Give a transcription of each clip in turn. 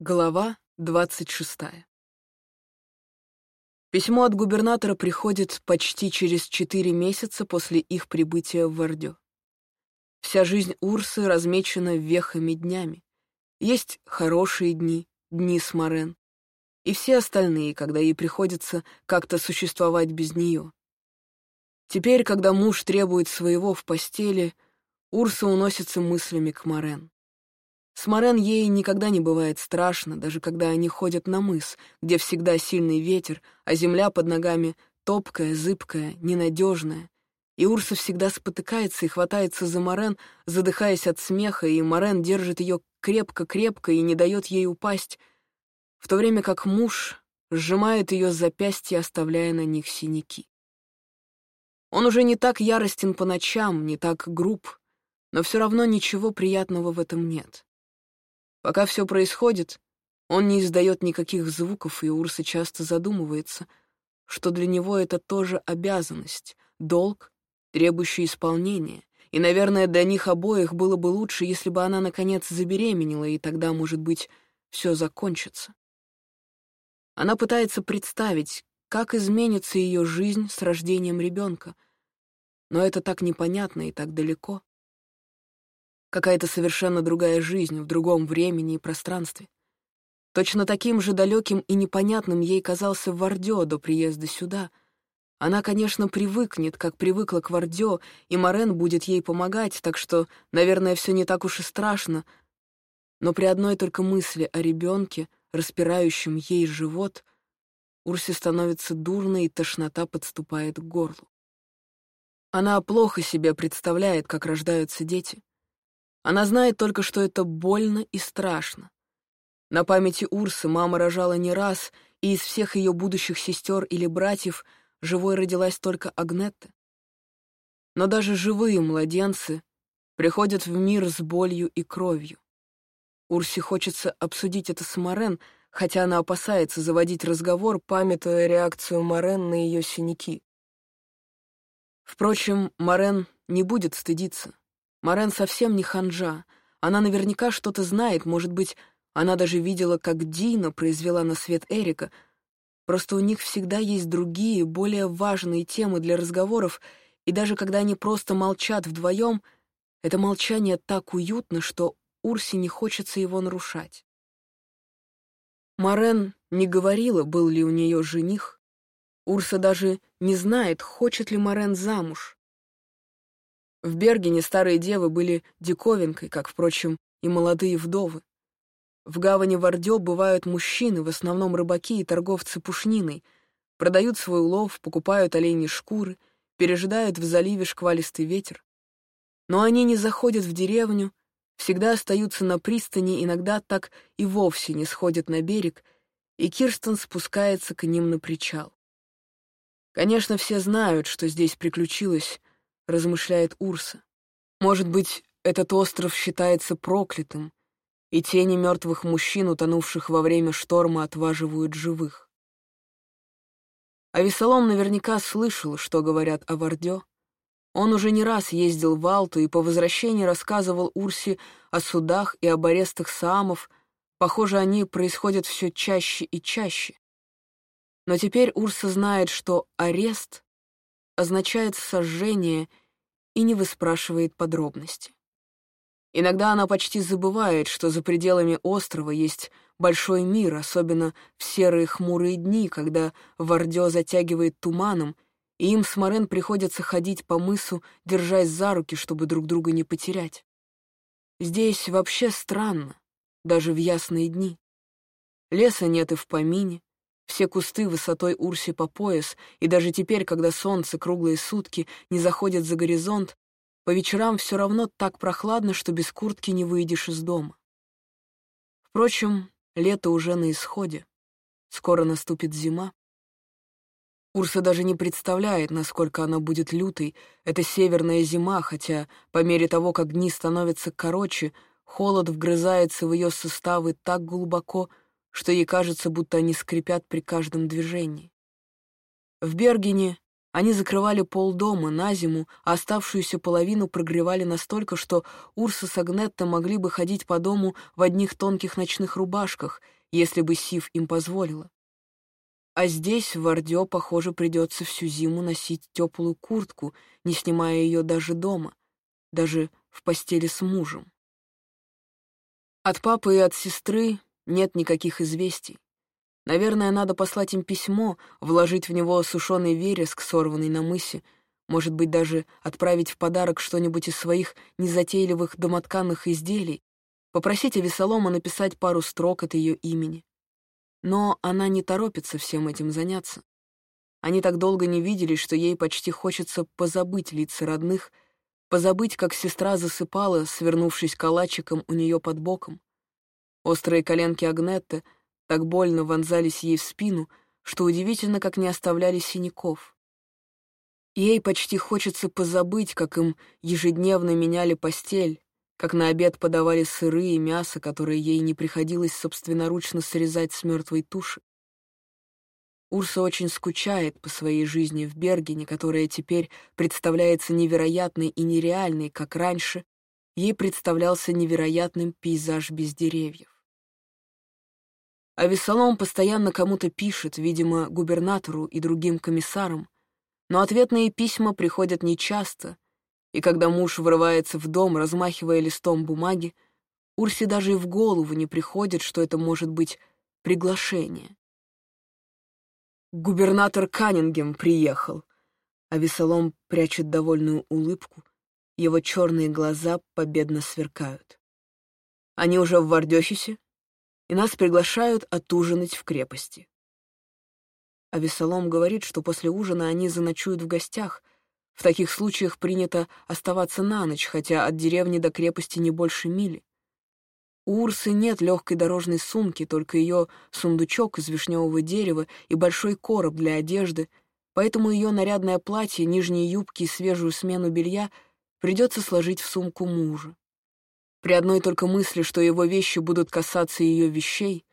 Глава двадцать шестая. Письмо от губернатора приходит почти через четыре месяца после их прибытия в Вардё. Вся жизнь Урсы размечена вехами днями. Есть хорошие дни, дни с Морен, и все остальные, когда ей приходится как-то существовать без нее. Теперь, когда муж требует своего в постели, Урса уносится мыслями к Морен. С Морен ей никогда не бывает страшно, даже когда они ходят на мыс, где всегда сильный ветер, а земля под ногами топкая, зыбкая, ненадежная. И Урса всегда спотыкается и хватается за Морен, задыхаясь от смеха, и Морен держит ее крепко-крепко и не дает ей упасть, в то время как муж сжимает ее запястья, оставляя на них синяки. Он уже не так яростен по ночам, не так груб, но все равно ничего приятного в этом нет. Пока все происходит, он не издает никаких звуков, и Урса часто задумывается, что для него это тоже обязанность, долг, требующий исполнения. И, наверное, для них обоих было бы лучше, если бы она, наконец, забеременела, и тогда, может быть, все закончится. Она пытается представить, как изменится ее жизнь с рождением ребенка, но это так непонятно и так далеко. Какая-то совершенно другая жизнь в другом времени и пространстве. Точно таким же далеким и непонятным ей казался Вардё до приезда сюда. Она, конечно, привыкнет, как привыкла к Вардё, и Морен будет ей помогать, так что, наверное, все не так уж и страшно. Но при одной только мысли о ребенке, распирающем ей живот, Урсе становится дурно, и тошнота подступает к горлу. Она плохо себе представляет, как рождаются дети. Она знает только, что это больно и страшно. На памяти Урсы мама рожала не раз, и из всех ее будущих сестер или братьев живой родилась только Агнетта. Но даже живые младенцы приходят в мир с болью и кровью. Урсе хочется обсудить это с Морен, хотя она опасается заводить разговор, памятуя реакцию Морен на ее синяки. Впрочем, Морен не будет стыдиться. Марен совсем не ханжа. Она наверняка что-то знает, может быть, она даже видела, как Дина произвела на свет Эрика. Просто у них всегда есть другие, более важные темы для разговоров, и даже когда они просто молчат вдвоем, это молчание так уютно, что Урсе не хочется его нарушать. Марен не говорила, был ли у нее жених. Урса даже не знает, хочет ли Марен замуж. В Бергене старые девы были диковинкой, как, впрочем, и молодые вдовы. В гавани Вардё бывают мужчины, в основном рыбаки и торговцы пушниной, продают свой улов, покупают оленьи шкуры, пережидают в заливе шквалистый ветер. Но они не заходят в деревню, всегда остаются на пристани, иногда так и вовсе не сходят на берег, и Кирстен спускается к ним на причал. Конечно, все знают, что здесь приключилось, размышляет Урса. Может быть, этот остров считается проклятым, и тени мертвых мужчин, утонувших во время шторма, отваживают живых. А Весолом наверняка слышал, что говорят о Вардё. Он уже не раз ездил в Алту и по возвращении рассказывал Урсе о судах и об арестах саамов. Похоже, они происходят все чаще и чаще. Но теперь Урса знает, что арест означает сожжение и не выспрашивает подробности. Иногда она почти забывает, что за пределами острова есть большой мир, особенно в серые хмурые дни, когда Вардё затягивает туманом, и им с Морен приходится ходить по мысу, держась за руки, чтобы друг друга не потерять. Здесь вообще странно, даже в ясные дни. Леса нет и в помине, все кусты высотой Урси по пояс, и даже теперь, когда солнце круглые сутки не заходит за горизонт, по вечерам все равно так прохладно, что без куртки не выйдешь из дома. Впрочем, лето уже на исходе. Скоро наступит зима. Урса даже не представляет, насколько она будет лютой. Это северная зима, хотя по мере того, как дни становятся короче, холод вгрызается в ее суставы так глубоко, что ей кажется, будто они скрипят при каждом движении. В Бергене Они закрывали пол дома на зиму, а оставшуюся половину прогревали настолько, что Урса с Агнетто могли бы ходить по дому в одних тонких ночных рубашках, если бы Сив им позволила. А здесь, в Ордё, похоже, придется всю зиму носить теплую куртку, не снимая ее даже дома, даже в постели с мужем. От папы и от сестры нет никаких известий. Наверное, надо послать им письмо, вложить в него сушеный вереск, сорванный на мысе, может быть, даже отправить в подарок что-нибудь из своих незатейливых домотканных изделий, попросить Авесолома написать пару строк от ее имени. Но она не торопится всем этим заняться. Они так долго не виделись, что ей почти хочется позабыть лица родных, позабыть, как сестра засыпала, свернувшись калачиком у нее под боком. Острые коленки Агнетты — так больно вонзались ей в спину, что удивительно, как не оставляли синяков. Ей почти хочется позабыть, как им ежедневно меняли постель, как на обед подавали сыры и мясо, которое ей не приходилось собственноручно срезать с мертвой туши. Урса очень скучает по своей жизни в Бергене, которая теперь представляется невероятной и нереальной, как раньше ей представлялся невероятным пейзаж без деревьев. А Весолом постоянно кому-то пишет, видимо, губернатору и другим комиссарам, но ответные письма приходят нечасто, и когда муж врывается в дом, размахивая листом бумаги, Урсе даже и в голову не приходит, что это может быть приглашение. Губернатор Каннингем приехал, а Весолом прячет довольную улыбку, его черные глаза победно сверкают. Они уже в Вардёхисе? и нас приглашают отужинать в крепости. А Весолом говорит, что после ужина они заночуют в гостях. В таких случаях принято оставаться на ночь, хотя от деревни до крепости не больше мили. У Урсы нет легкой дорожной сумки, только ее сундучок из вишневого дерева и большой короб для одежды, поэтому ее нарядное платье, нижние юбки и свежую смену белья придется сложить в сумку мужа. При одной только мысли, что его вещи будут касаться ее вещей,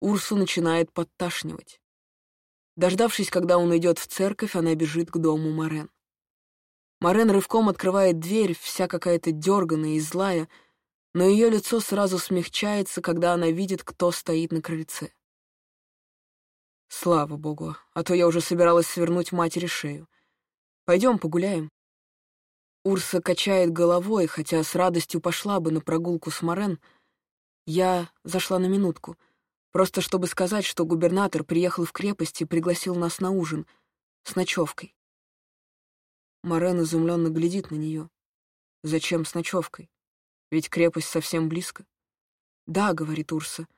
Урсу начинает подташнивать. Дождавшись, когда он идет в церковь, она бежит к дому Морен. Морен рывком открывает дверь, вся какая-то дерганая и злая, но ее лицо сразу смягчается, когда она видит, кто стоит на крыльце. Слава богу, а то я уже собиралась свернуть матери шею. Пойдем погуляем. Урса качает головой, хотя с радостью пошла бы на прогулку с Морен. Я зашла на минутку, просто чтобы сказать, что губернатор приехал в крепость и пригласил нас на ужин с ночевкой. Морен изумленно глядит на нее. Зачем с ночевкой? Ведь крепость совсем близко. Да, говорит Урса,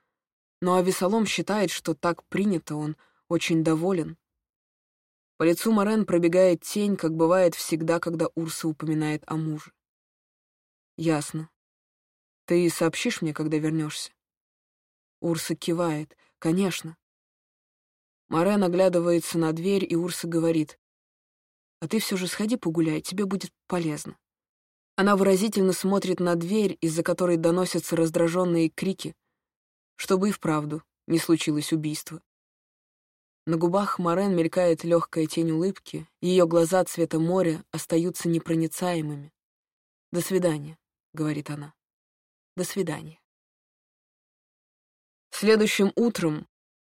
но Авесолом считает, что так принято, он очень доволен. По лицу Морен пробегает тень, как бывает всегда, когда Урса упоминает о муже. «Ясно. Ты сообщишь мне, когда вернешься?» Урса кивает. «Конечно». Морен оглядывается на дверь, и Урса говорит. «А ты все же сходи погуляй, тебе будет полезно». Она выразительно смотрит на дверь, из-за которой доносятся раздраженные крики, чтобы и вправду не случилось убийства. На губах Морен мелькает легкая тень улыбки, ее глаза цвета моря остаются непроницаемыми. «До свидания», — говорит она. «До свидания». Следующим утром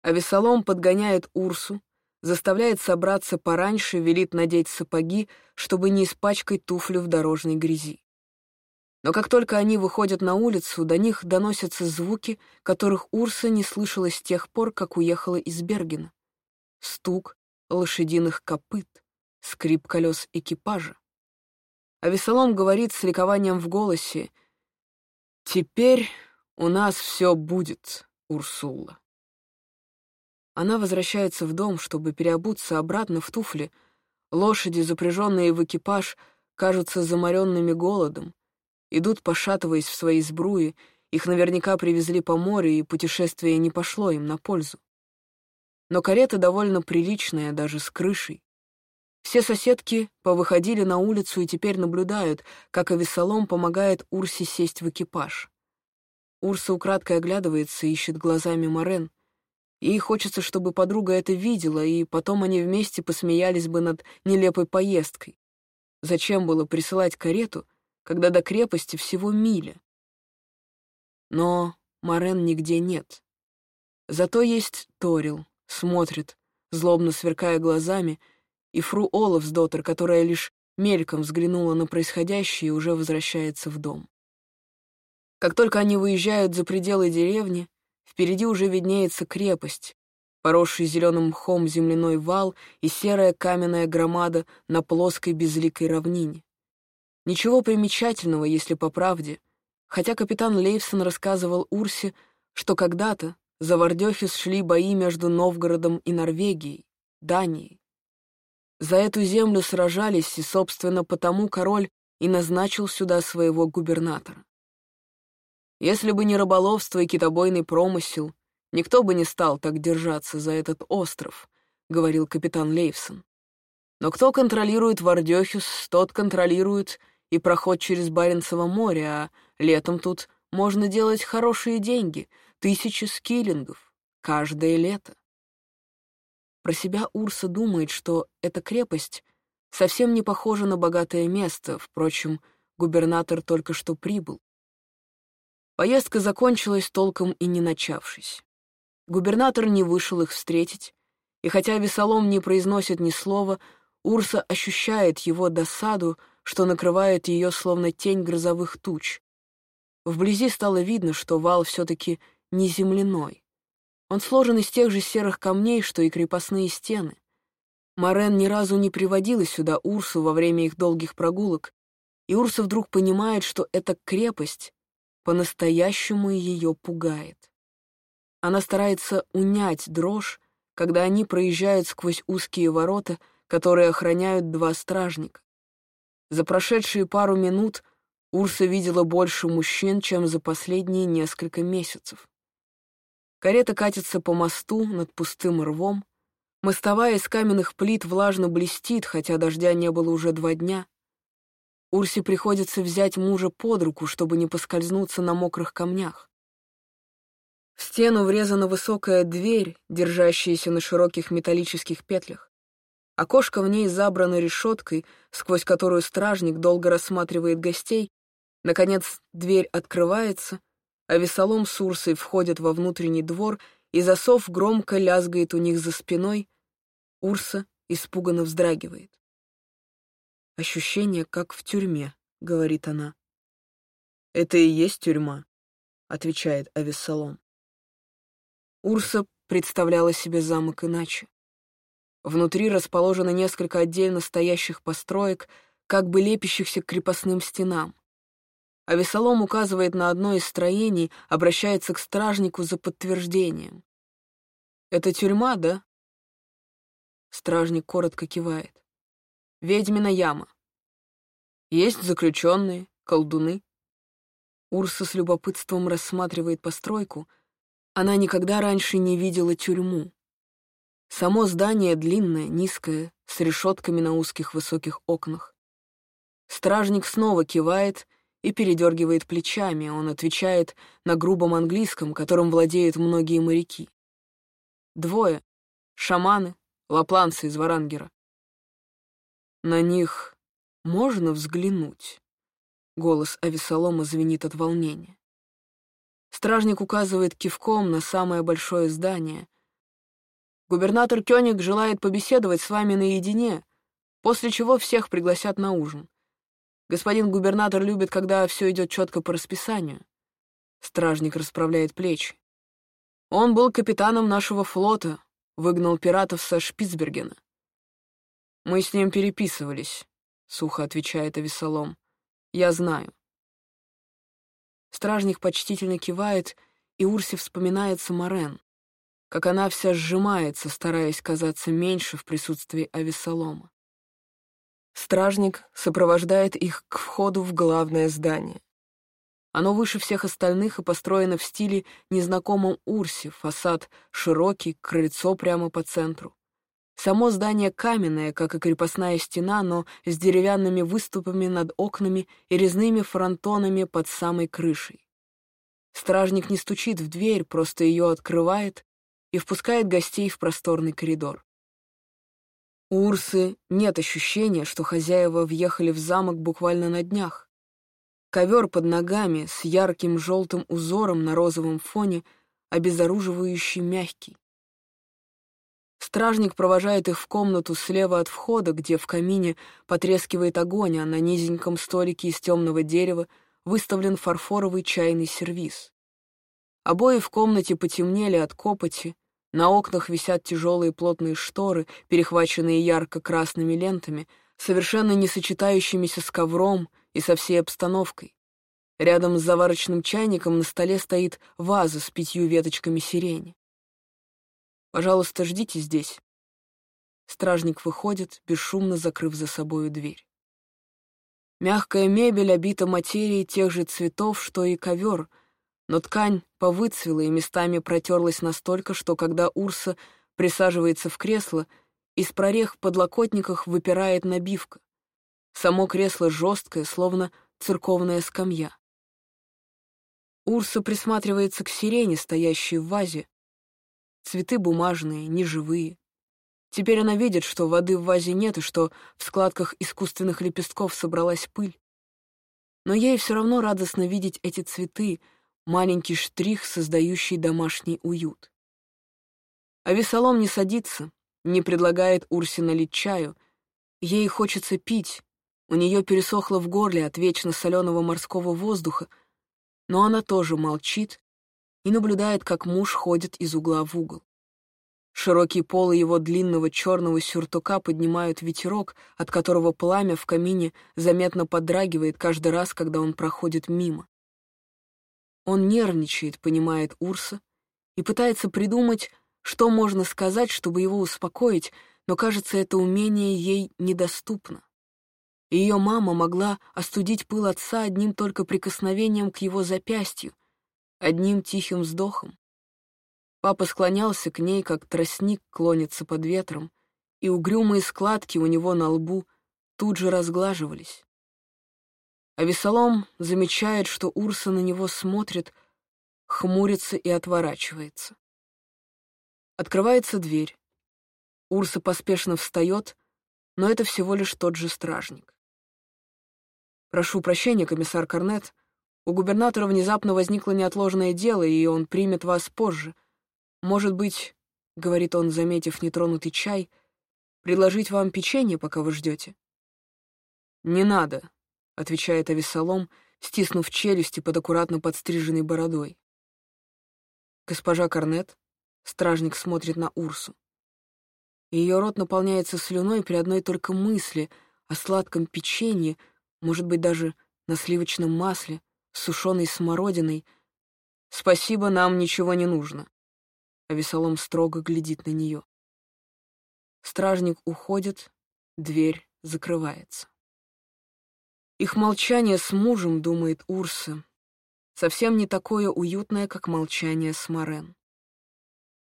Авесолом подгоняет Урсу, заставляет собраться пораньше, велит надеть сапоги, чтобы не испачкать туфлю в дорожной грязи. Но как только они выходят на улицу, до них доносятся звуки, которых Урса не слышала с тех пор, как уехала из Бергена стук лошадиных копыт, скрип колес экипажа. А Весолом говорит с ликованием в голосе «Теперь у нас все будет, Урсула». Она возвращается в дом, чтобы переобуться обратно в туфли. Лошади, запряженные в экипаж, кажутся заморенными голодом, идут, пошатываясь в свои сбруи, их наверняка привезли по морю, и путешествие не пошло им на пользу но карета довольно приличная, даже с крышей. Все соседки повыходили на улицу и теперь наблюдают, как Авесолом помогает Урсе сесть в экипаж. Урса украдкой оглядывается и ищет глазами Морен. Ей хочется, чтобы подруга это видела, и потом они вместе посмеялись бы над нелепой поездкой. Зачем было присылать карету, когда до крепости всего миля? Но Марен нигде нет. Зато есть Торил, смотрит, злобно сверкая глазами, и фру Олафсдоттер, которая лишь мельком взглянула на происходящее и уже возвращается в дом. Как только они выезжают за пределы деревни, впереди уже виднеется крепость, поросший зеленым мхом земляной вал и серая каменная громада на плоской безликой равнине. Ничего примечательного, если по правде, хотя капитан Лейфсон рассказывал Урсе, что когда-то за Вардехис шли бои между Новгородом и Норвегией, Данией. За эту землю сражались, и, собственно, потому король и назначил сюда своего губернатора. Если бы не рыболовство и китобойный промысел, никто бы не стал так держаться за этот остров, — говорил капитан Лейфсон. Но кто контролирует Вардехис, тот контролирует и проход через Баренцево море, а летом тут можно делать хорошие деньги, тысячи скиллингов, каждое лето. Про себя Урса думает, что эта крепость совсем не похожа на богатое место, впрочем, губернатор только что прибыл. Поездка закончилась толком и не начавшись. Губернатор не вышел их встретить, и хотя Весолом не произносит ни слова, Урса ощущает его досаду, что накрывает ее словно тень грозовых туч. Вблизи стало видно, что вал все-таки не земляной. Он сложен из тех же серых камней, что и крепостные стены. Морен ни разу не приводила сюда Урсу во время их долгих прогулок, и Урса вдруг понимает, что эта крепость по-настоящему ее пугает. Она старается унять дрожь, когда они проезжают сквозь узкие ворота, которые охраняют два стражника. За прошедшие пару минут Урса видела больше мужчин, чем за последние несколько месяцев. Карета катится по мосту над пустым рвом. Мостовая из каменных плит влажно блестит, хотя дождя не было уже два дня. Урсе приходится взять мужа под руку, чтобы не поскользнуться на мокрых камнях. В стену врезана высокая дверь, держащаяся на широких металлических петлях. Окошко в ней забрано решеткой, сквозь которую стражник долго рассматривает гостей. Наконец, дверь открывается, а Весолом с Урсой входят во внутренний двор, и засов громко лязгает у них за спиной. Урса испуганно вздрагивает. «Ощущение, как в тюрьме», — говорит она. «Это и есть тюрьма», — отвечает Авессалом. Урса представляла себе замок иначе. Внутри расположено несколько отдельно стоящих построек, как бы лепящихся к крепостным стенам. А Весолом указывает на одно из строений, обращается к стражнику за подтверждением. «Это тюрьма, да?» Стражник коротко кивает. «Ведьмина яма. Есть заключенные, колдуны». Урса с любопытством рассматривает постройку. Она никогда раньше не видела тюрьму. Само здание длинное, низкое, с решетками на узких высоких окнах. Стражник снова кивает и передергивает плечами, он отвечает на грубом английском, которым владеют многие моряки. Двое — шаманы, лапланцы из Варангера. На них можно взглянуть? Голос Авесолома звенит от волнения. Стражник указывает кивком на самое большое здание. Губернатор Кёник желает побеседовать с вами наедине, после чего всех пригласят на ужин. Господин губернатор любит, когда все идет четко по расписанию. Стражник расправляет плечи. Он был капитаном нашего флота, выгнал пиратов со Шпицбергена. Мы с ним переписывались, — сухо отвечает Авесолом. Я знаю. Стражник почтительно кивает, и Урсе вспоминается Морен, как она вся сжимается, стараясь казаться меньше в присутствии Авесолома. Стражник сопровождает их к входу в главное здание. Оно выше всех остальных и построено в стиле незнакомом Урсе, фасад широкий, крыльцо прямо по центру. Само здание каменное, как и крепостная стена, но с деревянными выступами над окнами и резными фронтонами под самой крышей. Стражник не стучит в дверь, просто ее открывает, и впускает гостей в просторный коридор. У Урсы нет ощущения, что хозяева въехали в замок буквально на днях. Ковер под ногами с ярким желтым узором на розовом фоне, обезоруживающий мягкий. Стражник провожает их в комнату слева от входа, где в камине потрескивает огонь, а на низеньком столике из темного дерева выставлен фарфоровый чайный сервиз. Обои в комнате потемнели от копоти, на окнах висят тяжелые плотные шторы, перехваченные ярко-красными лентами, совершенно не сочетающимися с ковром и со всей обстановкой. Рядом с заварочным чайником на столе стоит ваза с пятью веточками сирени. Пожалуйста, ждите здесь. Стражник выходит, бесшумно закрыв за собою дверь. Мягкая мебель обита материей тех же цветов, что и ковер, но ткань повыцвела и местами протерлась настолько, что когда Урса присаживается в кресло, из прорех в подлокотниках выпирает набивка. Само кресло жесткое, словно церковная скамья. Урса присматривается к сирене, стоящей в вазе, Цветы бумажные, неживые. Теперь она видит, что воды в вазе нет и что в складках искусственных лепестков собралась пыль. Но ей все равно радостно видеть эти цветы, маленький штрих, создающий домашний уют. А Весолом не садится, не предлагает Урсе налить чаю. Ей хочется пить, у нее пересохло в горле от вечно соленого морского воздуха, но она тоже молчит и наблюдает, как муж ходит из угла в угол. Широкие полы его длинного черного сюртука поднимают ветерок, от которого пламя в камине заметно подрагивает каждый раз, когда он проходит мимо. Он нервничает, понимает Урса, и пытается придумать, что можно сказать, чтобы его успокоить, но, кажется, это умение ей недоступно. Ее мама могла остудить пыл отца одним только прикосновением к его запястью, одним тихим вздохом. Папа склонялся к ней, как тростник клонится под ветром, и угрюмые складки у него на лбу тут же разглаживались. А Весолом замечает, что Урса на него смотрит, хмурится и отворачивается. Открывается дверь. Урса поспешно встает, но это всего лишь тот же стражник. «Прошу прощения, комиссар Корнет», у губернатора внезапно возникло неотложное дело, и он примет вас позже. Может быть, — говорит он, заметив нетронутый чай, — предложить вам печенье, пока вы ждете? «Не надо», — отвечает Авесолом, стиснув челюсти под аккуратно подстриженной бородой. Госпожа Корнет, стражник смотрит на Урсу. Ее рот наполняется слюной при одной только мысли о сладком печенье, может быть, даже на сливочном масле, сушеной смородиной. «Спасибо, нам ничего не нужно». А Весолом строго глядит на нее. Стражник уходит, дверь закрывается. Их молчание с мужем, думает Урса, совсем не такое уютное, как молчание с Морен.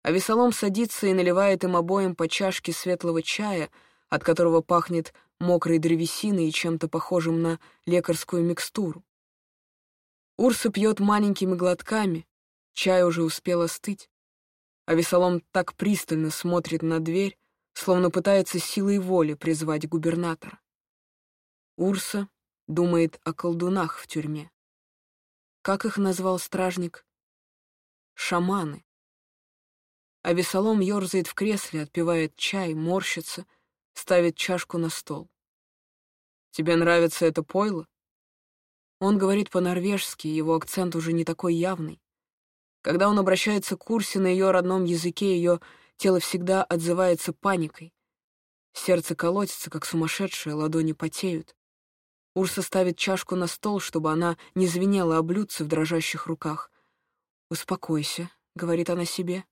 А Весолом садится и наливает им обоим по чашке светлого чая, от которого пахнет мокрой древесиной и чем-то похожим на лекарскую микстуру. Урса пьет маленькими глотками, чай уже успел остыть, а Весолом так пристально смотрит на дверь, словно пытается силой воли призвать губернатора. Урса думает о колдунах в тюрьме. Как их назвал стражник? Шаманы. А Весолом ерзает в кресле, отпивает чай, морщится, ставит чашку на стол. «Тебе нравится это пойло?» Он говорит по-норвежски, его акцент уже не такой явный. Когда он обращается к Курсе на ее родном языке, ее тело всегда отзывается паникой. Сердце колотится, как сумасшедшее, ладони потеют. Урса ставит чашку на стол, чтобы она не звенела о блюдце в дрожащих руках. «Успокойся», — говорит она себе.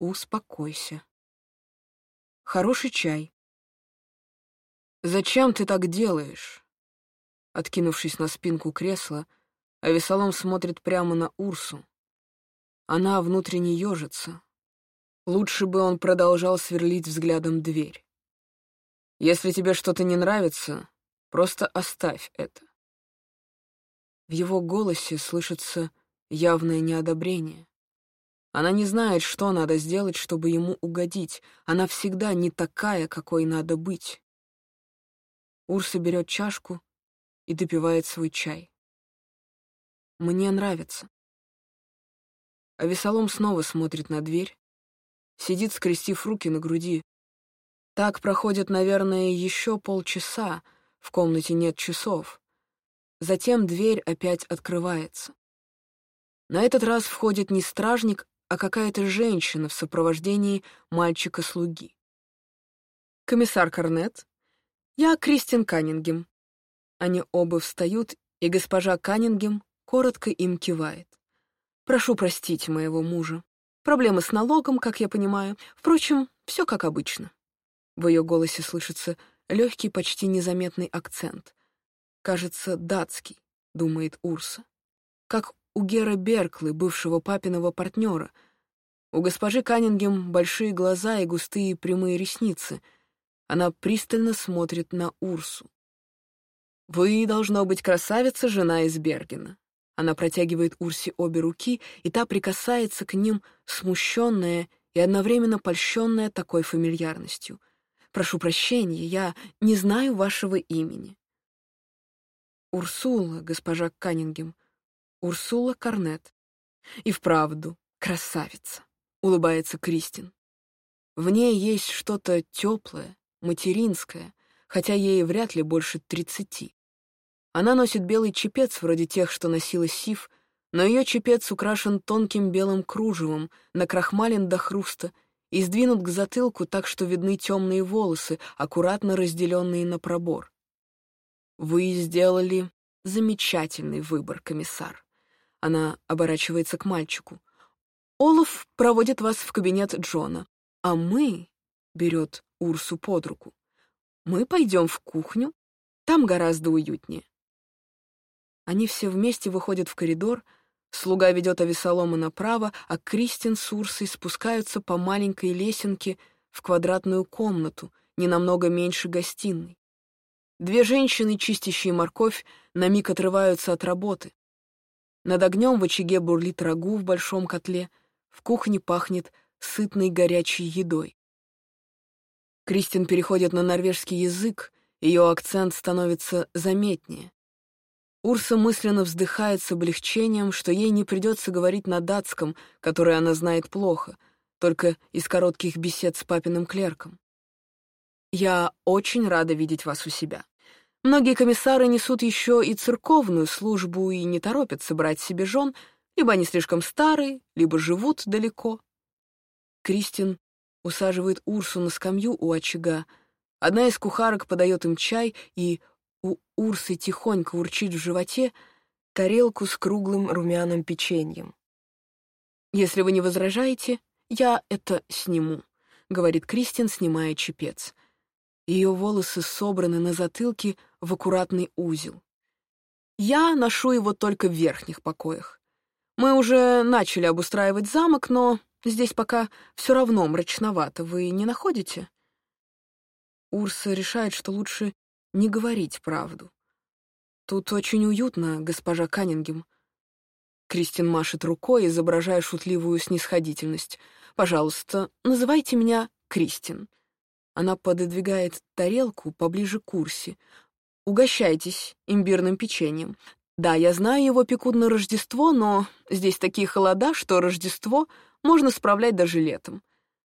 «Успокойся». Хороший чай. «Зачем ты так делаешь?» Откинувшись на спинку кресла, Авесолом смотрит прямо на Урсу. Она внутренне ежится. Лучше бы он продолжал сверлить взглядом дверь. «Если тебе что-то не нравится, просто оставь это». В его голосе слышится явное неодобрение. Она не знает, что надо сделать, чтобы ему угодить. Она всегда не такая, какой надо быть. Урса берет чашку и допивает свой чай. Мне нравится. А Весолом снова смотрит на дверь, сидит, скрестив руки на груди. Так проходит, наверное, еще полчаса, в комнате нет часов. Затем дверь опять открывается. На этот раз входит не стражник, а какая-то женщина в сопровождении мальчика-слуги. «Комиссар Корнет, я Кристин Каннингем». Они оба встают, и госпожа Каннингем коротко им кивает. «Прошу простить моего мужа. Проблемы с налогом, как я понимаю. Впрочем, все как обычно». В ее голосе слышится легкий, почти незаметный акцент. Кажется, датский, думает Урса. Как у Гера Берклы, бывшего папиного партнера. У госпожи Каннингем большие глаза и густые прямые ресницы. Она пристально смотрит на Урсу. «Вы, должно быть, красавица, жена из Бергена». Она протягивает Урсе обе руки, и та прикасается к ним, смущенная и одновременно польщенная такой фамильярностью. «Прошу прощения, я не знаю вашего имени». «Урсула, госпожа Каннингем», Урсула Корнет. И вправду, красавица, улыбается Кристин. В ней есть что-то теплое, материнское, хотя ей вряд ли больше тридцати. Она носит белый чепец, вроде тех, что носила Сив, но ее чепец украшен тонким белым кружевом, накрахмален до хруста и сдвинут к затылку так, что видны темные волосы, аккуратно разделенные на пробор. Вы сделали замечательный выбор, комиссар. Она оборачивается к мальчику. «Олаф проводит вас в кабинет Джона, а мы...» — берет Урсу под руку. «Мы пойдем в кухню, там гораздо уютнее». Они все вместе выходят в коридор, слуга ведет Авесолома направо, а Кристин с Урсой спускаются по маленькой лесенке в квадратную комнату, не намного меньше гостиной. Две женщины, чистящие морковь, на миг отрываются от работы. Над огнем в очаге бурлит рагу в большом котле, в кухне пахнет сытной горячей едой. Кристин переходит на норвежский язык, ее акцент становится заметнее. Урса мысленно вздыхает с облегчением, что ей не придется говорить на датском, который она знает плохо, только из коротких бесед с папиным клерком. «Я очень рада видеть вас у себя. Многие комиссары несут еще и церковную службу и не торопятся брать себе жен, либо они слишком старые, либо живут далеко. Кристин усаживает Урсу на скамью у очага. Одна из кухарок подает им чай, и у Урсы тихонько урчит в животе тарелку с круглым румяным печеньем. «Если вы не возражаете, я это сниму», — говорит Кристин, снимая чепец. Ее волосы собраны на затылке в аккуратный узел. Я ношу его только в верхних покоях. Мы уже начали обустраивать замок, но здесь пока все равно мрачновато, вы не находите? Урса решает, что лучше не говорить правду. Тут очень уютно, госпожа Каннингем. Кристин машет рукой, изображая шутливую снисходительность. «Пожалуйста, называйте меня Кристин». Она пододвигает тарелку поближе к курсе. «Угощайтесь имбирным печеньем. Да, я знаю, его пекут на Рождество, но здесь такие холода, что Рождество можно справлять даже летом.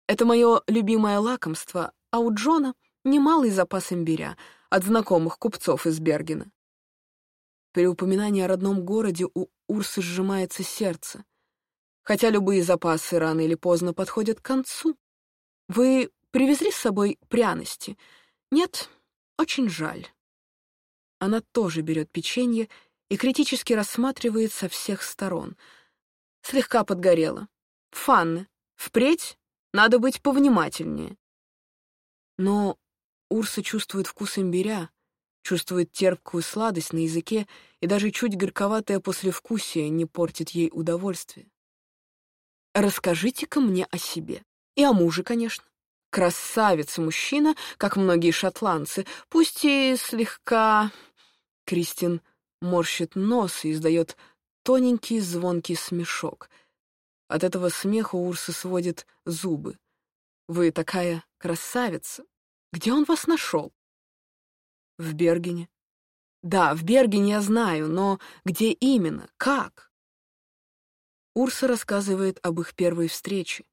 Это мое любимое лакомство, а у Джона немалый запас имбиря от знакомых купцов из Бергена. При упоминании о родном городе у Урсы сжимается сердце. Хотя любые запасы рано или поздно подходят к концу. Вы Привезли с собой пряности? Нет? Очень жаль. Она тоже берет печенье и критически рассматривает со всех сторон. Слегка подгорела. Фанны, впредь надо быть повнимательнее. Но Урса чувствует вкус имбиря, чувствует терпкую сладость на языке, и даже чуть горьковатое послевкусие не портит ей удовольствие. Расскажите-ка мне о себе. И о муже, конечно красавец-мужчина, как многие шотландцы, пусть и слегка... Кристин морщит нос и издает тоненький звонкий смешок. От этого смеха Урса сводит зубы. «Вы такая красавица! Где он вас нашел?» «В Бергене». «Да, в Бергене я знаю, но где именно? Как?» Урса рассказывает об их первой встрече.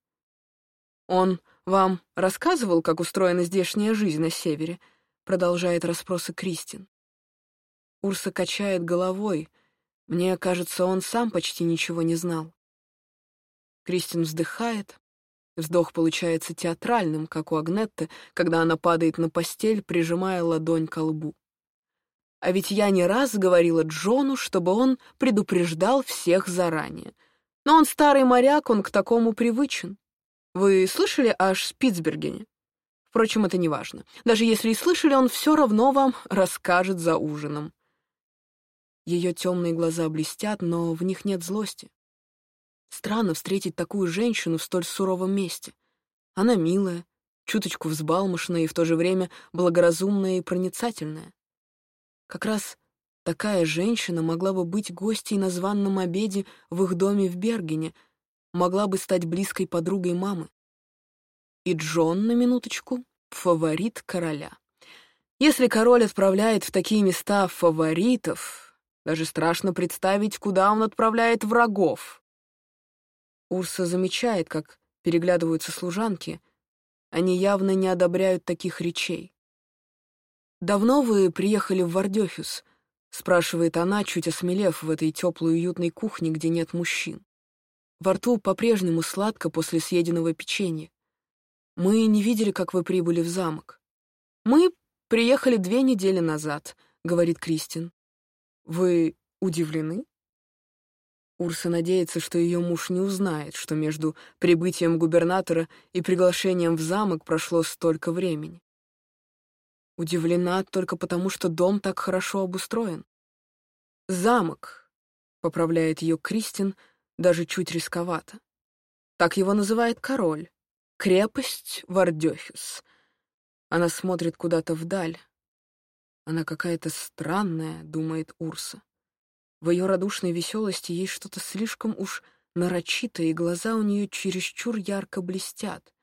«Он вам рассказывал, как устроена здешняя жизнь на севере?» Продолжает расспросы Кристин. Урса качает головой. Мне кажется, он сам почти ничего не знал. Кристин вздыхает. Вздох получается театральным, как у Агнетты, когда она падает на постель, прижимая ладонь к лбу. А ведь я не раз говорила Джону, чтобы он предупреждал всех заранее. Но он старый моряк, он к такому привычен. Вы слышали о Шпицбергене? Впрочем, это не важно. Даже если и слышали, он все равно вам расскажет за ужином. Ее темные глаза блестят, но в них нет злости. Странно встретить такую женщину в столь суровом месте. Она милая, чуточку взбалмошная и в то же время благоразумная и проницательная. Как раз такая женщина могла бы быть гостьей на званном обеде в их доме в Бергене, могла бы стать близкой подругой мамы. И Джон, на минуточку, фаворит короля. Если король отправляет в такие места фаворитов, даже страшно представить, куда он отправляет врагов. Урса замечает, как переглядываются служанки. Они явно не одобряют таких речей. «Давно вы приехали в Вардёхюс?» — спрашивает она, чуть осмелев в этой теплой уютной кухне, где нет мужчин. Во рту по-прежнему сладко после съеденного печенья. Мы не видели, как вы прибыли в замок. Мы приехали две недели назад, говорит Кристин. Вы удивлены? Урса надеется, что ее муж не узнает, что между прибытием губернатора и приглашением в замок прошло столько времени. Удивлена только потому, что дом так хорошо обустроен. «Замок», — поправляет ее Кристин, — даже чуть рисковато. Так его называет король. Крепость Вардёхюс. Она смотрит куда-то вдаль. Она какая-то странная, думает Урса. В ее радушной веселости есть что-то слишком уж нарочитое, и глаза у нее чересчур ярко блестят.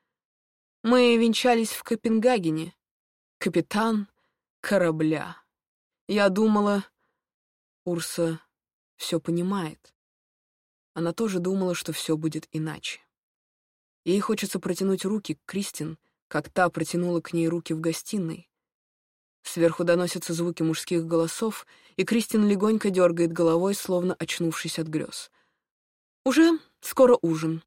Мы венчались в Копенгагене. Капитан корабля. Я думала... Урса все понимает. Она тоже думала, что все будет иначе. Ей хочется протянуть руки к Кристин, как та протянула к ней руки в гостиной. Сверху доносятся звуки мужских голосов, и Кристин легонько дергает головой, словно очнувшись от грез. «Уже скоро ужин».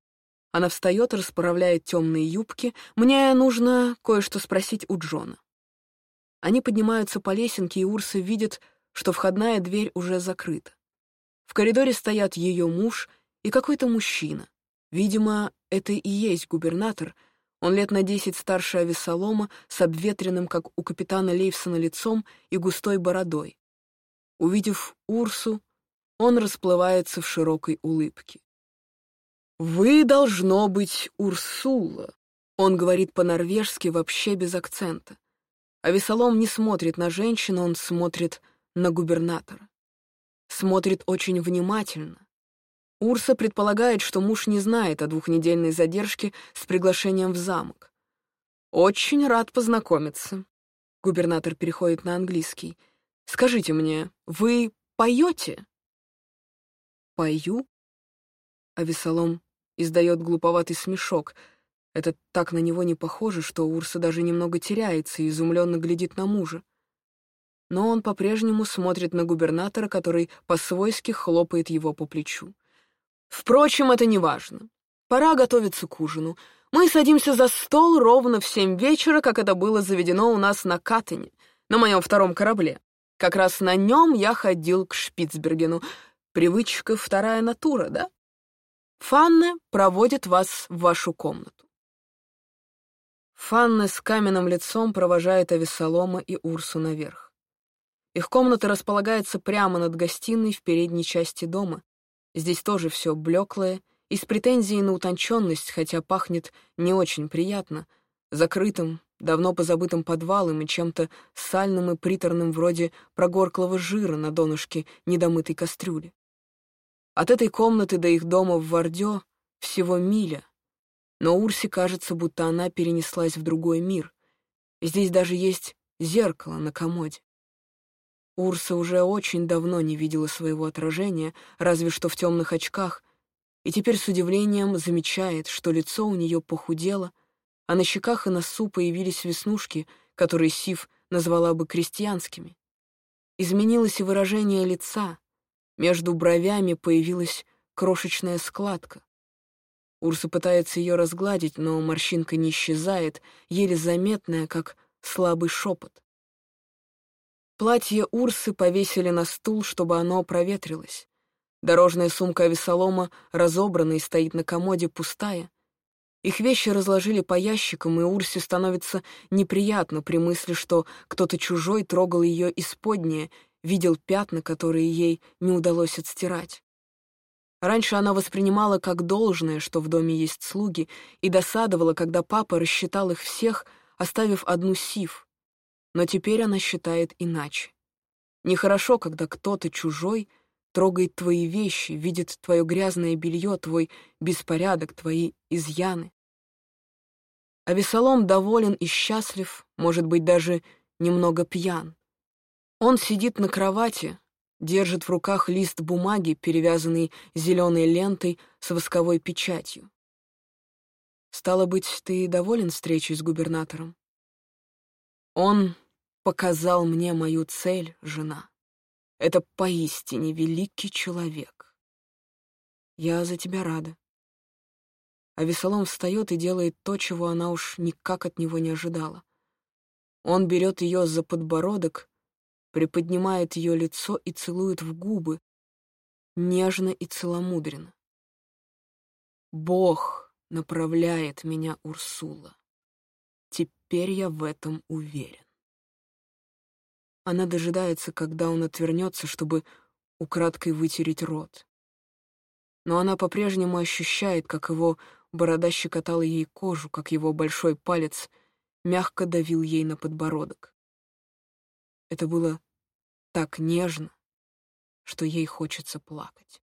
Она встает, расправляет темные юбки. «Мне нужно кое-что спросить у Джона». Они поднимаются по лесенке, и Урса видит, что входная дверь уже закрыта. В коридоре стоят ее муж и какой-то мужчина. Видимо, это и есть губернатор. Он лет на десять старше Авесолома, с обветренным, как у капитана Лейфсона, лицом и густой бородой. Увидев Урсу, он расплывается в широкой улыбке. «Вы, должно быть, Урсула», — он говорит по-норвежски вообще без акцента. А не смотрит на женщину, он смотрит на губернатора смотрит очень внимательно. Урса предполагает, что муж не знает о двухнедельной задержке с приглашением в замок. «Очень рад познакомиться». Губернатор переходит на английский. «Скажите мне, вы поете?» «Пою?» А Весолом издает глуповатый смешок. Это так на него не похоже, что Урса даже немного теряется и изумленно глядит на мужа но он по-прежнему смотрит на губернатора, который по-свойски хлопает его по плечу. Впрочем, это не важно. Пора готовиться к ужину. Мы садимся за стол ровно в семь вечера, как это было заведено у нас на Каттене, на моем втором корабле. Как раз на нем я ходил к Шпицбергену. Привычка вторая натура, да? Фанне проводит вас в вашу комнату. Фанне с каменным лицом провожает Авесолома и Урсу наверх. Их комната располагается прямо над гостиной в передней части дома. Здесь тоже все блеклое и с претензией на утонченность, хотя пахнет не очень приятно, закрытым, давно позабытым подвалом и чем-то сальным и приторным вроде прогорклого жира на донышке недомытой кастрюли. От этой комнаты до их дома в Вардё всего миля, но Урсе кажется, будто она перенеслась в другой мир. Здесь даже есть зеркало на комоде. Урса уже очень давно не видела своего отражения, разве что в темных очках, и теперь с удивлением замечает, что лицо у нее похудело, а на щеках и носу появились веснушки, которые Сив назвала бы крестьянскими. Изменилось и выражение лица, между бровями появилась крошечная складка. Урса пытается ее разгладить, но морщинка не исчезает, еле заметная, как слабый шепот. Платье Урсы повесили на стул, чтобы оно проветрилось. Дорожная сумка Авесолома разобрана и стоит на комоде пустая. Их вещи разложили по ящикам, и Урсе становится неприятно при мысли, что кто-то чужой трогал ее исподнее, видел пятна, которые ей не удалось отстирать. Раньше она воспринимала как должное, что в доме есть слуги, и досадовала, когда папа рассчитал их всех, оставив одну сив. Но теперь она считает иначе. Нехорошо, когда кто-то чужой трогает твои вещи, видит твое грязное белье, твой беспорядок, твои изъяны. А Весолом доволен и счастлив, может быть, даже немного пьян. Он сидит на кровати, держит в руках лист бумаги, перевязанный зеленой лентой с восковой печатью. «Стало быть, ты доволен встречей с губернатором?» «Он показал мне мою цель, жена. Это поистине великий человек. Я за тебя рада». А Весолом встает и делает то, чего она уж никак от него не ожидала. Он берет ее за подбородок приподнимает ее лицо и целует в губы, нежно и целомудренно. «Бог направляет меня, Урсула. Теперь я в этом уверен». Она дожидается, когда он отвернется, чтобы украдкой вытереть рот. Но она по-прежнему ощущает, как его борода щекотала ей кожу, как его большой палец мягко давил ей на подбородок. Это было так нежно, что ей хочется плакать.